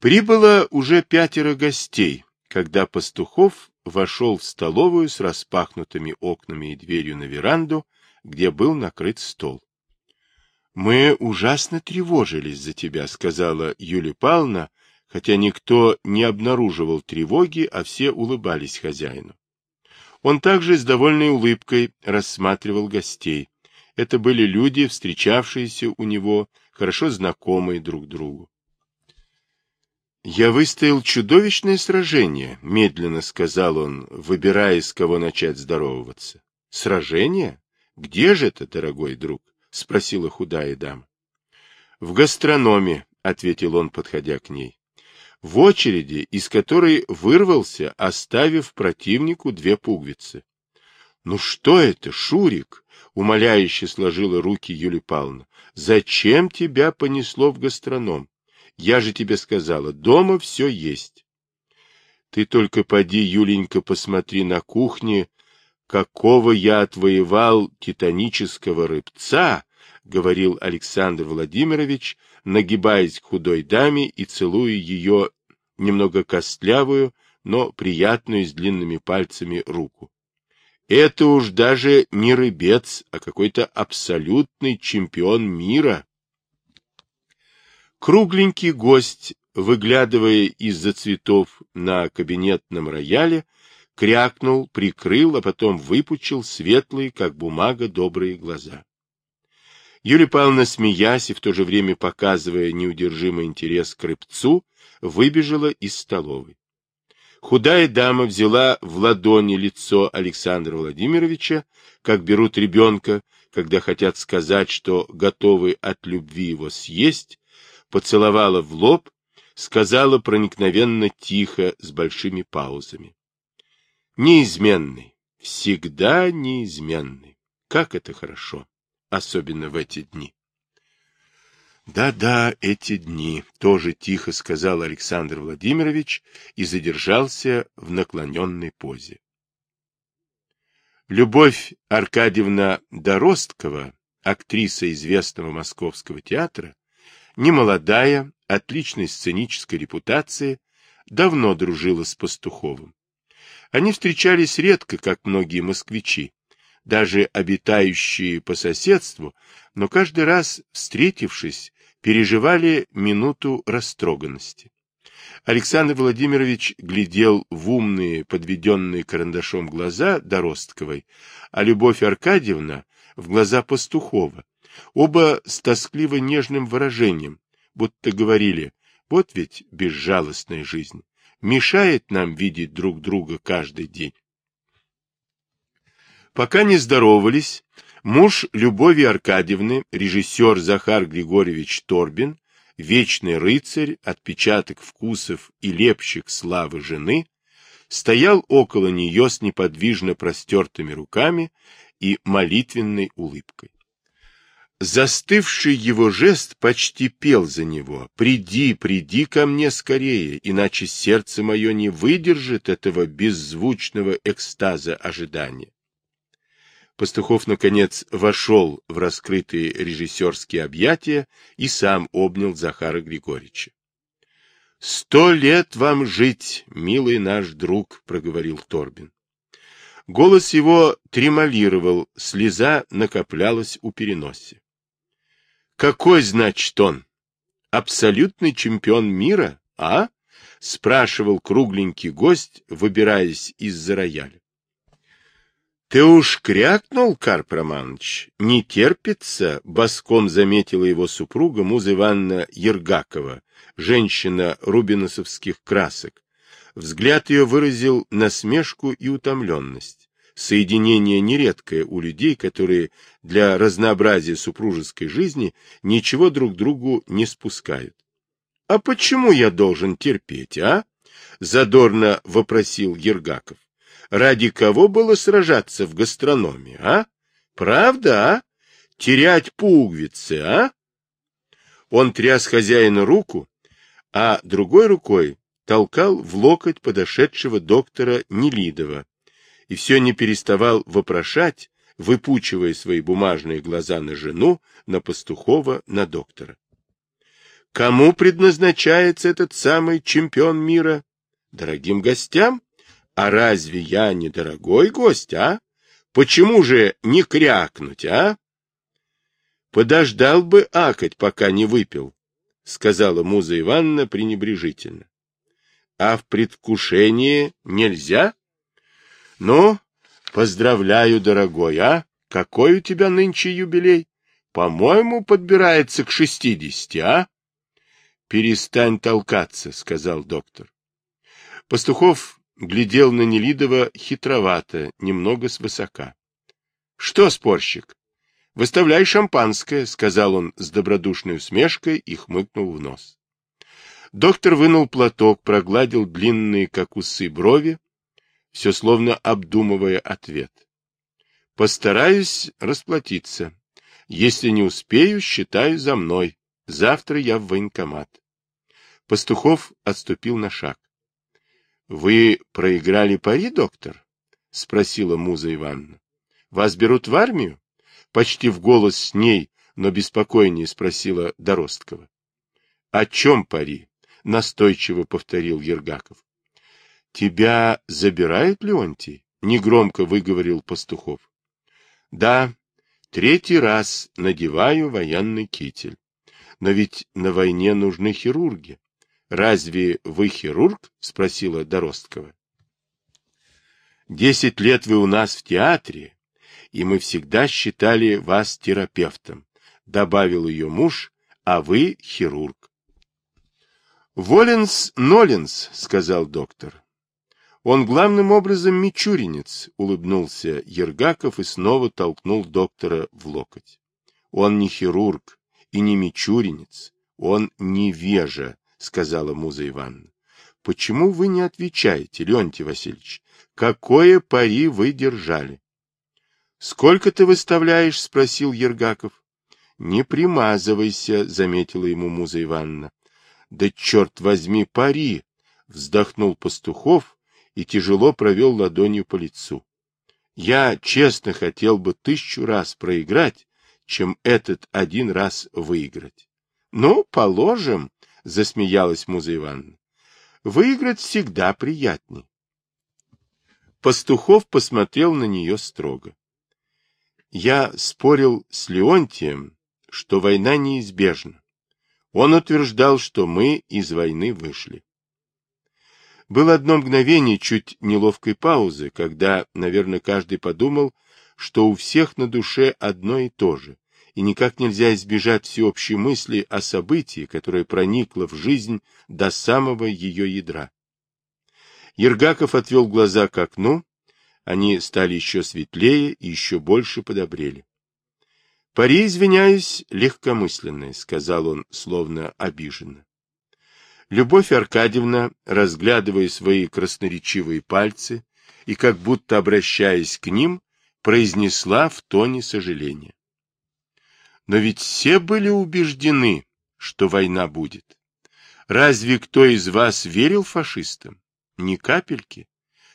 Прибыло уже пятеро гостей, когда Пастухов вошел в столовую с распахнутыми окнами и дверью на веранду, где был накрыт стол. — Мы ужасно тревожились за тебя, — сказала Юлия Павловна, хотя никто не обнаруживал тревоги, а все улыбались хозяину. Он также с довольной улыбкой рассматривал гостей. Это были люди, встречавшиеся у него, хорошо знакомые друг другу. «Я выстоял чудовищное сражение», — медленно сказал он, выбирая, с кого начать здороваться. «Сражение? Где же это, дорогой друг?» — спросила худая дама. «В гастрономе», — ответил он, подходя к ней. «В очереди, из которой вырвался, оставив противнику две пуговицы». «Ну что это, Шурик?» — умоляюще сложила руки Юлия Павловна. «Зачем тебя понесло в гастроном? Я же тебе сказала, дома все есть. Ты только поди, Юленька, посмотри на кухне, какого я отвоевал титанического рыбца, — говорил Александр Владимирович, нагибаясь к худой даме и целуя ее немного костлявую, но приятную с длинными пальцами руку. Это уж даже не рыбец, а какой-то абсолютный чемпион мира. Кругленький гость, выглядывая из-за цветов на кабинетном рояле, крякнул, прикрыл, а потом выпучил светлые, как бумага, добрые глаза. Юлия Павловна, смеясь и в то же время показывая неудержимый интерес к рыбцу, выбежала из столовой. Худая дама взяла в ладони лицо Александра Владимировича, как берут ребенка, когда хотят сказать, что готовы от любви его съесть, поцеловала в лоб, сказала проникновенно тихо, с большими паузами. Неизменный, всегда неизменный. Как это хорошо, особенно в эти дни. Да-да, эти дни, тоже тихо сказал Александр Владимирович и задержался в наклоненной позе. Любовь Аркадьевна Доросткова, актриса известного московского театра, немолодая, отличной сценической репутации, давно дружила с Пастуховым. Они встречались редко, как многие москвичи, даже обитающие по соседству, но каждый раз, встретившись, переживали минуту растроганности. Александр Владимирович глядел в умные, подведенные карандашом глаза Доростковой, а Любовь Аркадьевна в глаза Пастухова, оба с тоскливо-нежным выражением, будто говорили, вот ведь безжалостная жизнь, мешает нам видеть друг друга каждый день. Пока не здоровались, муж Любови Аркадьевны, режиссер Захар Григорьевич Торбин, вечный рыцарь, отпечаток вкусов и лепщик славы жены, стоял около нее с неподвижно простертыми руками и молитвенной улыбкой. Застывший его жест почти пел за него. «Приди, приди ко мне скорее, иначе сердце мое не выдержит этого беззвучного экстаза ожидания». Пастухов, наконец, вошел в раскрытые режиссерские объятия и сам обнял Захара Григорьевича. «Сто лет вам жить, милый наш друг», — проговорил Торбин. Голос его тремолировал, слеза накоплялась у переноса. Какой, значит, он? Абсолютный чемпион мира, а? Спрашивал кругленький гость, выбираясь из-за рояля. Ты уж крякнул, Карп Романович? Не терпится, боском заметила его супруга Муза Ивановна Ергакова, женщина рубиносовских красок. Взгляд ее выразил насмешку и утомленность соединение нередкое у людей, которые для разнообразия супружеской жизни ничего друг другу не спускают. — А почему я должен терпеть, а? — задорно вопросил Ергаков. — Ради кого было сражаться в гастрономе, а? Правда, а? Терять пуговицы, а? Он тряс хозяина руку, а другой рукой толкал в локоть подошедшего доктора Нелидова, и все не переставал вопрошать, выпучивая свои бумажные глаза на жену, на Пастухова, на доктора. Кому предназначается этот самый чемпион мира? Дорогим гостям? А разве я не дорогой гость, а? Почему же не крякнуть, а? Подождал бы акать, пока не выпил, сказала Муза Ивановна пренебрежительно. А в предвкушении нельзя? Ну, поздравляю, дорогой, а? Какой у тебя нынче юбилей? По-моему, подбирается к шестидесяти, а? Перестань толкаться, сказал доктор. Пастухов глядел на Нелидова хитровато, немного свысока. — Что, спорщик, выставляй шампанское, — сказал он с добродушной усмешкой и хмыкнул в нос. Доктор вынул платок, прогладил длинные, как усы, брови, все словно обдумывая ответ. — Постараюсь расплатиться. Если не успею, считаю за мной. Завтра я в военкомат. Пастухов отступил на шаг. — Вы проиграли пари, доктор? — спросила Муза Ивановна. — Вас берут в армию? Почти в голос с ней, но беспокойнее спросила Доросткова. — О чем пари? — настойчиво повторил Ергаков. — Тебя забирают, Леонтий? — негромко выговорил Пастухов. — Да, третий раз надеваю военный китель. Но ведь на войне нужны хирурги. Разве вы хирург? — спросила Доросткова. Десять лет вы у нас в театре, и мы всегда считали вас терапевтом, — добавил ее муж, — а вы хирург. Воленс Ноленс, — сказал доктор. Он главным образом мичуринец, — улыбнулся Ергаков и снова толкнул доктора в локоть. Он не хирург и не мичуринец, он невежа, — сказала Муза Ивановна. — Почему вы не отвечаете, Леонтий Васильевич? Какое пари вы держали? — Сколько ты выставляешь? — спросил Ергаков. — Не примазывайся, — заметила ему Муза Ивановна. — Да черт возьми, пари! — вздохнул Пастухов и тяжело провел ладонью по лицу. — Я честно хотел бы тысячу раз проиграть, чем этот один раз выиграть. — Ну, положим, — засмеялась Муза Ивановна. — Выиграть всегда приятней. Пастухов посмотрел на нее строго. Я спорил с Леонтием, что война неизбежна. Он утверждал, что мы из войны вышли. Было одно мгновение чуть неловкой паузы, когда, наверное, каждый подумал, что у всех на душе одно и то же, и никак нельзя избежать всеобщей мысли о событии, которое проникло в жизнь до самого ее ядра. Ергаков отвел глаза к окну, они стали еще светлее и еще больше подобрели. — Пари, извиняюсь, легкомысленное, — сказал он, словно обиженно. Любовь Аркадьевна, разглядывая свои красноречивые пальцы и как будто обращаясь к ним, произнесла в тоне сожаления. Но ведь все были убеждены, что война будет. Разве кто из вас верил фашистам? Ни капельки.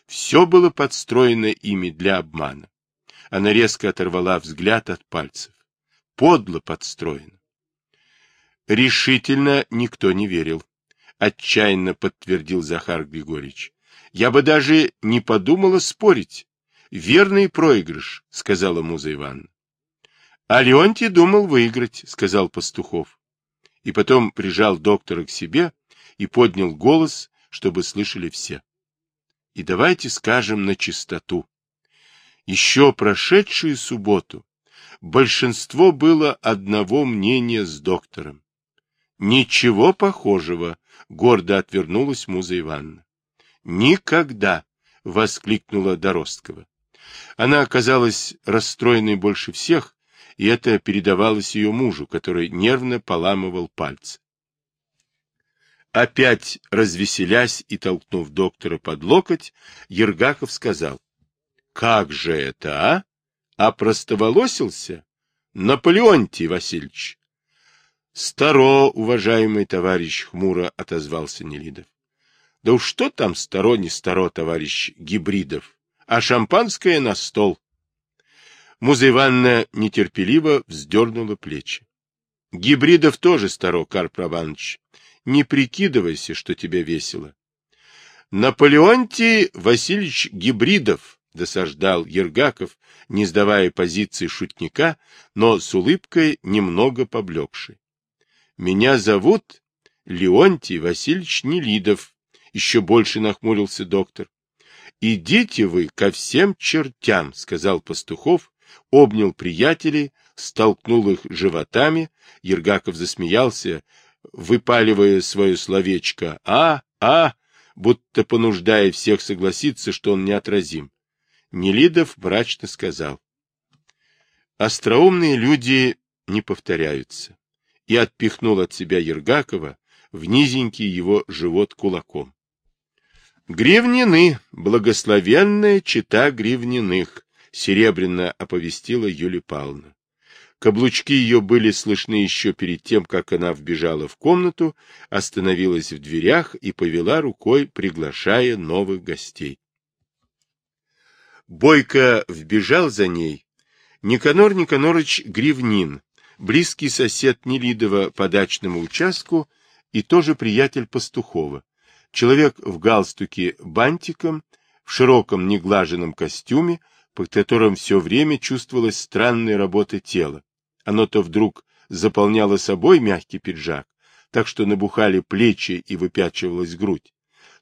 Все было подстроено ими для обмана. Она резко оторвала взгляд от пальцев. Подло подстроено. Решительно никто не верил. Отчаянно подтвердил Захар Григорьевич. Я бы даже не подумала спорить. Верный проигрыш, сказала Муза Ивановна. А Леонтий думал выиграть, сказал Пастухов. И потом прижал доктора к себе и поднял голос, чтобы слышали все. И давайте скажем на чистоту. Еще прошедшую субботу большинство было одного мнения с доктором. Ничего похожего, гордо отвернулась Муза Ивановна. Никогда, воскликнула Доросткова. Она оказалась расстроенной больше всех и это передавалось ее мужу, который нервно поламывал пальцы. Опять развеселясь и толкнув доктора под локоть, Ергаков сказал, — Как же это, а? А простоволосился? Наполеонтий Васильевич. — Старо, уважаемый товарищ, — хмуро отозвался Нелидов. — Да уж что там старо, не старо, товарищ Гибридов, а шампанское на стол. Муза Ивановна нетерпеливо вздернула плечи. Гибридов тоже старо, Карп Иванович. Не прикидывайся, что тебе весело. Наполеонтий Васильевич Гибридов, досаждал Ергаков, не сдавая позиции шутника, но с улыбкой немного поблекшей. Меня зовут Леонтий Васильевич Нелидов, еще больше нахмурился доктор. Идите вы ко всем чертям, сказал Пастухов, обнял приятелей, столкнул их животами. Ергаков засмеялся, выпаливая свое словечко «А, а», будто понуждая всех согласиться, что он неотразим. Нелидов мрачно сказал. Остроумные люди не повторяются. И отпихнул от себя Ергакова в низенький его живот кулаком. Гривнины, благословенная чита гривниных, серебряно оповестила Юлия Павловна. Каблучки ее были слышны еще перед тем, как она вбежала в комнату, остановилась в дверях и повела рукой, приглашая новых гостей. Бойко вбежал за ней Никанор Никанорович Гривнин, близкий сосед Нелидова по дачному участку и тоже приятель Пастухова. Человек в галстуке бантиком, в широком неглаженном костюме, под которым все время чувствовалась странная работа тела. Оно то вдруг заполняло собой мягкий пиджак, так что набухали плечи и выпячивалась грудь,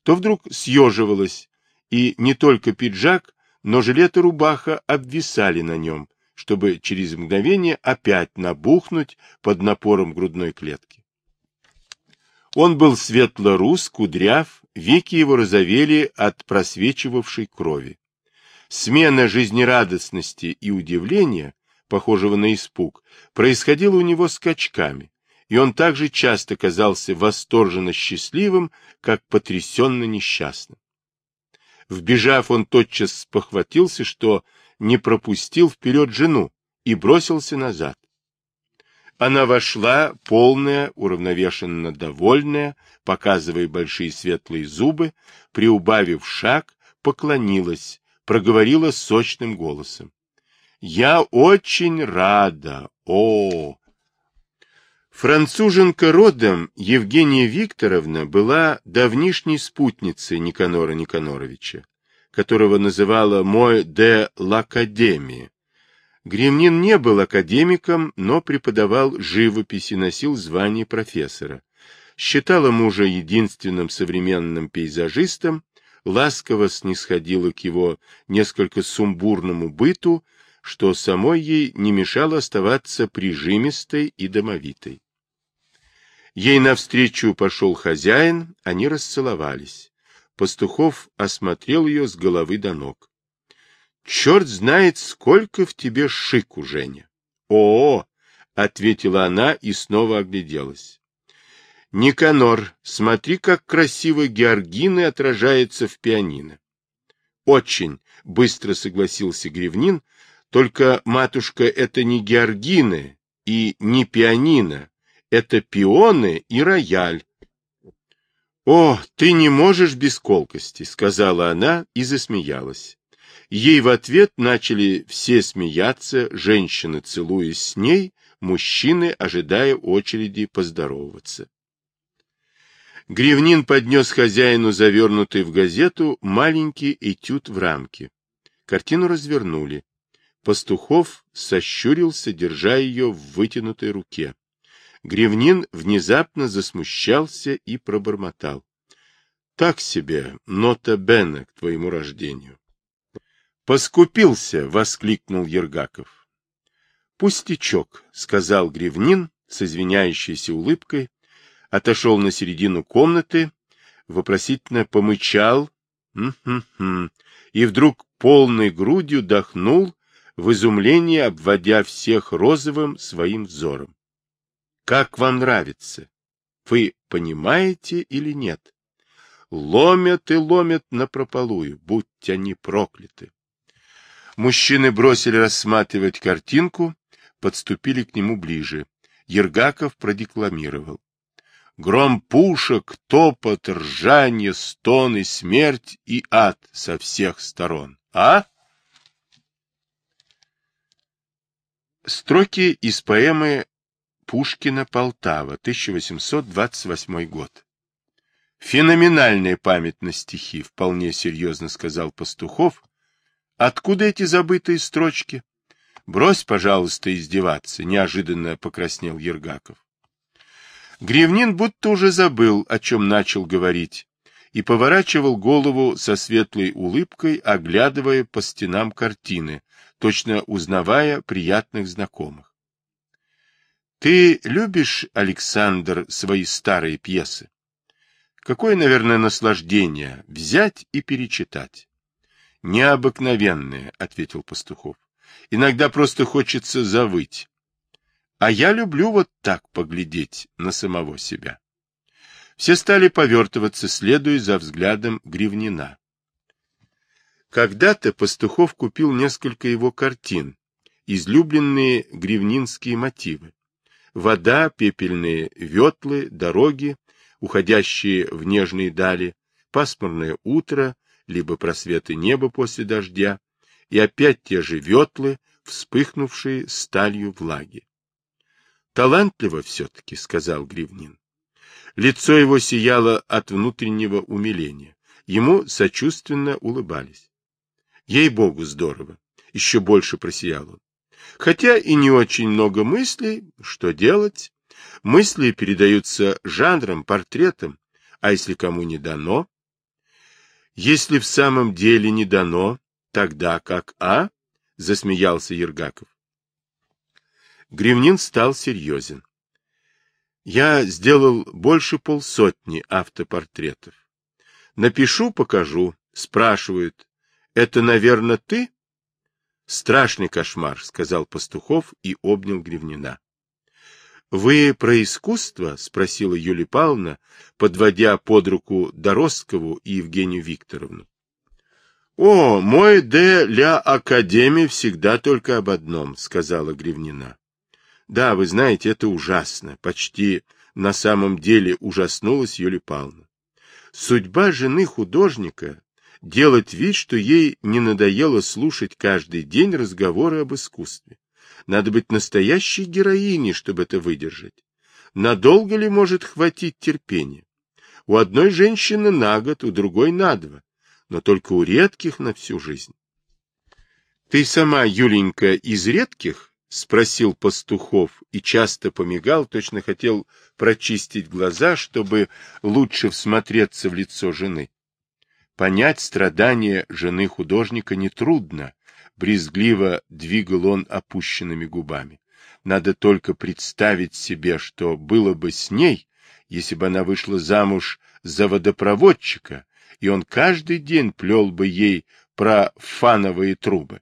то вдруг съеживалось, и не только пиджак, но жилет и рубаха обвисали на нем, чтобы через мгновение опять набухнуть под напором грудной клетки. Он был светло-рус, кудряв, веки его розовели от просвечивавшей крови. Смена жизнерадостности и удивления похожего на испуг, происходило у него скачками, и он также часто казался восторженно счастливым, как потрясенно несчастным. Вбежав, он тотчас спохватился, что не пропустил вперед жену, и бросился назад. Она вошла, полная, уравновешенно довольная, показывая большие светлые зубы, приубавив шаг, поклонилась, проговорила сочным голосом. Я очень рада. О! Француженка родом Евгения Викторовна была давнишней спутницей Никанора Никаноровича, которого называла мой де l'Академии. Гремнин не был академиком, но преподавал живопись и носил звание профессора. Считала мужа единственным современным пейзажистом, ласково снисходила к его несколько сумбурному быту, что самой ей не мешало оставаться прижимистой и домовитой. Ей навстречу пошел хозяин, они расцеловались. Пастухов осмотрел ее с головы до ног. — Черт знает, сколько в тебе шику, Женя! — О! — ответила она и снова огляделась. — Никанор, смотри, как красиво Георгины отражается в пианино. — Очень, — быстро согласился Гривнин, только, матушка, это не георгины и не пианино, это пионы и рояль. — О, ты не можешь без колкости, — сказала она и засмеялась. Ей в ответ начали все смеяться, женщины целуясь с ней, мужчины ожидая очереди поздороваться. Гривнин поднес хозяину завернутый в газету маленький этюд в рамке. Картину развернули. Пастухов сощурился, держа ее в вытянутой руке. Гривнин внезапно засмущался и пробормотал. — Так себе, нота Бена к твоему рождению. — Поскупился! — воскликнул Ергаков. — Пустячок, — сказал Гривнин с извиняющейся улыбкой, отошел на середину комнаты, вопросительно помычал, и вдруг полной грудью дохнул в изумлении обводя всех розовым своим взором. Как вам нравится? Вы понимаете или нет? Ломят и ломят напропалую, будь они прокляты. Мужчины бросили рассматривать картинку, подступили к нему ближе. Ергаков продекламировал. Гром пушек, топот, ржанье, стоны, смерть и ад со всех сторон. А? Строки из поэмы Пушкина, Полтава, 1828 год. Феноменальная память на стихи, вполне серьезно сказал Пастухов. Откуда эти забытые строчки? Брось, пожалуйста, издеваться, неожиданно покраснел Ергаков. Гривнин будто уже забыл, о чем начал говорить, и поворачивал голову со светлой улыбкой, оглядывая по стенам картины, точно узнавая приятных знакомых. Ты любишь, Александр, свои старые пьесы? Какое, наверное, наслаждение взять и перечитать. Необыкновенное, ответил Пастухов. Иногда просто хочется завыть. А я люблю вот так поглядеть на самого себя. Все стали повертываться, следуя за взглядом Гривнина. Когда-то Пастухов купил несколько его картин, излюбленные гривнинские мотивы. Вода, пепельные ветлы, дороги, уходящие в нежные дали, пасмурное утро, либо просветы неба после дождя, и опять те же ветлы, вспыхнувшие сталью влаги. Талантливо все-таки, — сказал Гривнин. Лицо его сияло от внутреннего умиления. Ему сочувственно улыбались. Ей-богу, здорово. Еще больше просиял он. Хотя и не очень много мыслей, что делать? Мысли передаются жанром, портретом, а если кому не дано? Если в самом деле не дано, тогда как А? Засмеялся Ергаков. Гривнин стал серьезен. Я сделал больше полсотни автопортретов. Напишу, покажу. Спрашивают, это, наверное, ты? Страшный кошмар, сказал Пастухов и обнял Гривнина. Вы про искусство? спросила Юлия Павловна, подводя под руку Доросткову и Евгению Викторовну. О, мой де ля академии всегда только об одном, сказала Гривнина. Да, вы знаете, это ужасно. Почти на самом деле ужаснулась Юлия Павловна. Судьба жены художника — делать вид, что ей не надоело слушать каждый день разговоры об искусстве. Надо быть настоящей героиней, чтобы это выдержать. Надолго ли может хватить терпения? У одной женщины на год, у другой на два, но только у редких на всю жизнь. Ты сама, Юленька, из редких? — спросил Пастухов и часто помигал, точно хотел прочистить глаза, чтобы лучше всмотреться в лицо жены. Понять страдания жены художника нетрудно, брезгливо двигал он опущенными губами. Надо только представить себе, что было бы с ней, если бы она вышла замуж за водопроводчика, и он каждый день плел бы ей про фановые трубы.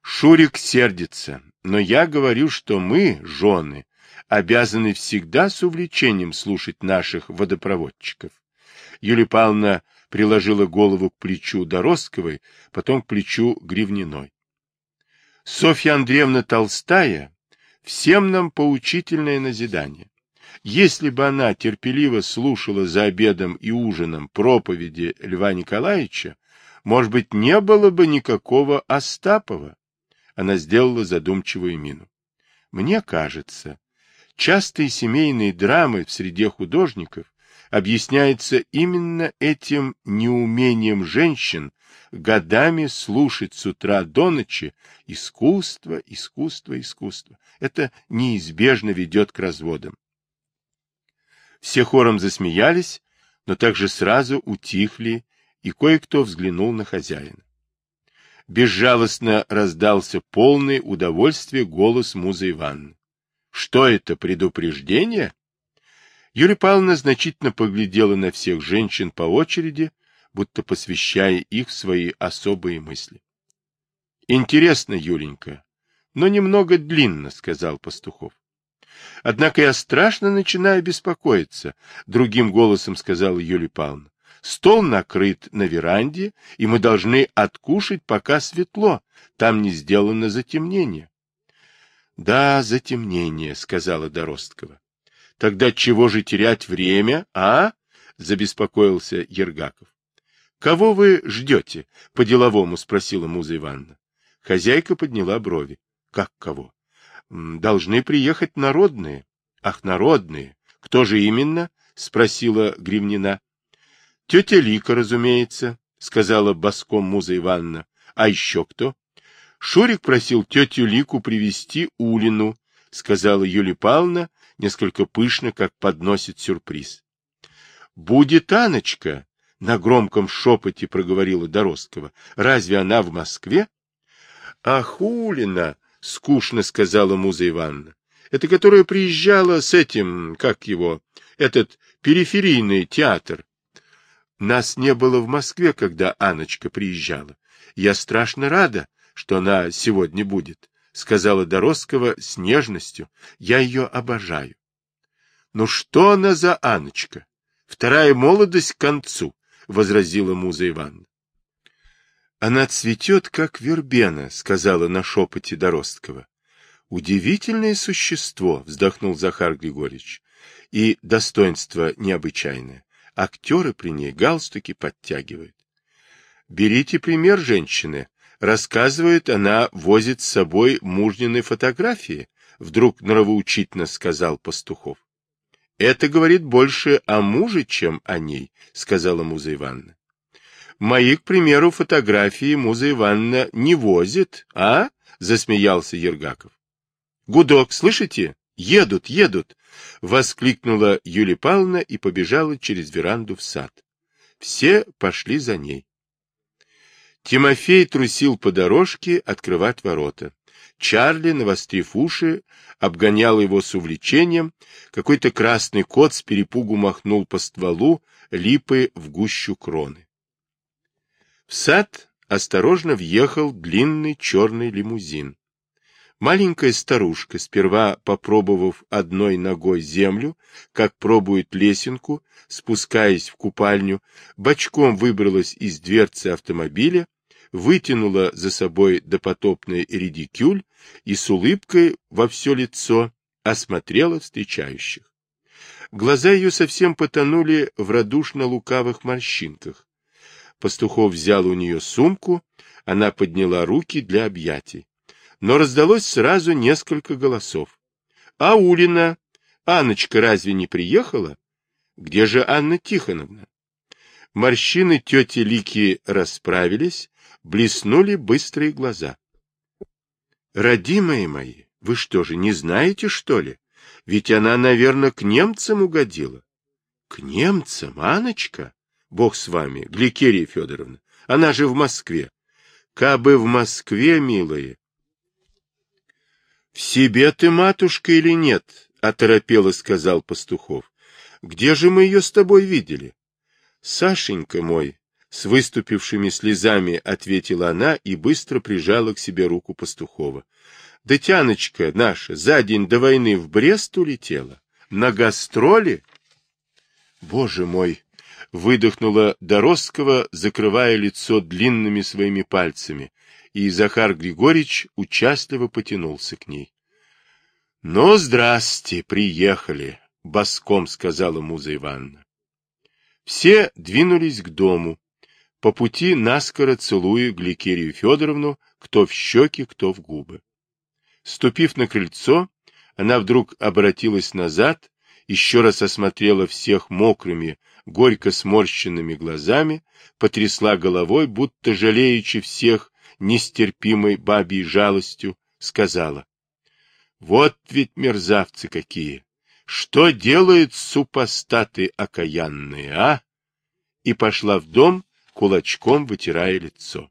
Шурик сердится, но я говорю, что мы, жены, обязаны всегда с увлечением слушать наших водопроводчиков. Юлия Павловна приложила голову к плечу Доростковой, потом к плечу Гривниной. Софья Андреевна Толстая всем нам поучительное назидание. Если бы она терпеливо слушала за обедом и ужином проповеди Льва Николаевича, может быть, не было бы никакого Остапова. Она сделала задумчивую мину. Мне кажется, частые семейные драмы в среде художников объясняются именно этим неумением женщин годами слушать с утра до ночи искусство, искусство, искусство. Это неизбежно ведет к разводам. Все хором засмеялись, но также сразу утихли, и кое-кто взглянул на хозяина безжалостно раздался полный удовольствия голос Музы Ивановны. — Что это, предупреждение? Юлия Павловна значительно поглядела на всех женщин по очереди, будто посвящая их в свои особые мысли. — Интересно, Юленька, но немного длинно, — сказал Пастухов. — Однако я страшно начинаю беспокоиться, — другим голосом сказала Юлия Павловна. Стол накрыт на веранде, и мы должны откушать, пока светло. Там не сделано затемнение. — Да, затемнение, — сказала Доросткова. — Тогда чего же терять время, а? — забеспокоился Ергаков. — Кого вы ждете? — по-деловому спросила Муза Ивановна. Хозяйка подняла брови. — Как кого? — Должны приехать народные. Ах, народные. Кто же именно? Спросила Гривнина. Тетя Лика, разумеется, сказала боском Муза Ивановна. А еще кто? Шурик просил тетю Лику привести Улину, сказала Юлия Павловна, несколько пышно, как подносит сюрприз. Будет Аночка, на громком шепоте проговорила Доросткова. Разве она в Москве? Ах, Улина, скучно сказала Муза Ивановна. Это которая приезжала с этим, как его, этот периферийный театр. Нас не было в Москве, когда Аночка приезжала. Я страшно рада, что она сегодня будет, сказала Доросткова с нежностью. Я ее обожаю. Ну что она за Аночка? Вторая молодость к концу, возразила Муза Ивановна. Она цветет, как вербена, сказала на шепоте Доросткова. Удивительное существо, вздохнул Захар Григорьевич. И достоинство необычайное. Актеры при ней галстуки подтягивают. Берите пример женщины. Рассказывает, она возит с собой мужнины фотографии, вдруг нравоучительно сказал Пастухов. Это говорит больше о муже, чем о ней, сказала Муза Ивановна. Мои, к примеру, фотографии Муза Ивановна не возит, а? Засмеялся Ергаков. Гудок, слышите? Едут, едут! Воскликнула Юлия Павловна и побежала через веранду в сад. Все пошли за ней. Тимофей трусил по дорожке открывать ворота. Чарли, навострив уши, обгонял его с увлечением. Какой-то красный кот с перепугу махнул по стволу липы в гущу кроны. В сад осторожно въехал длинный черный лимузин. Маленькая старушка, сперва попробовав одной ногой землю, как пробует лесенку, спускаясь в купальню, бочком выбралась из дверцы автомобиля, вытянула за собой допотопный редикюль и с улыбкой во все лицо осмотрела встречающих. Глаза ее совсем потонули в радушно-лукавых морщинках. Пастухов взял у нее сумку, она подняла руки для объятий но раздалось сразу несколько голосов. — А Улина? Анночка разве не приехала? Где же Анна Тихоновна? Морщины тети Лики расправились, блеснули быстрые глаза. — Родимые мои, вы что же, не знаете, что ли? Ведь она, наверное, к немцам угодила. — К немцам, Аночка? Бог с вами, Гликерия Федоровна. Она же в Москве. Кабы в Москве, милые, — В себе ты, матушка, или нет? — оторопело сказал Пастухов. — Где же мы ее с тобой видели? — Сашенька мой, — с выступившими слезами ответила она и быстро прижала к себе руку Пастухова. — Да Тяночка наша за день до войны в Брест улетела. На гастроли? — Боже мой! — выдохнула Доросского, закрывая лицо длинными своими пальцами и Захар Григорьевич участливо потянулся к ней. — Ну, здрасте, приехали, — боском сказала Муза Ивановна. Все двинулись к дому, по пути наскоро целуя Гликерию Федоровну, кто в щеки, кто в губы. Ступив на крыльцо, она вдруг обратилась назад, еще раз осмотрела всех мокрыми, горько сморщенными глазами, потрясла головой, будто жалеючи всех, нестерпимой бабьей жалостью, сказала. Вот ведь мерзавцы какие! Что делают супостаты окаянные, а? И пошла в дом, кулачком вытирая лицо.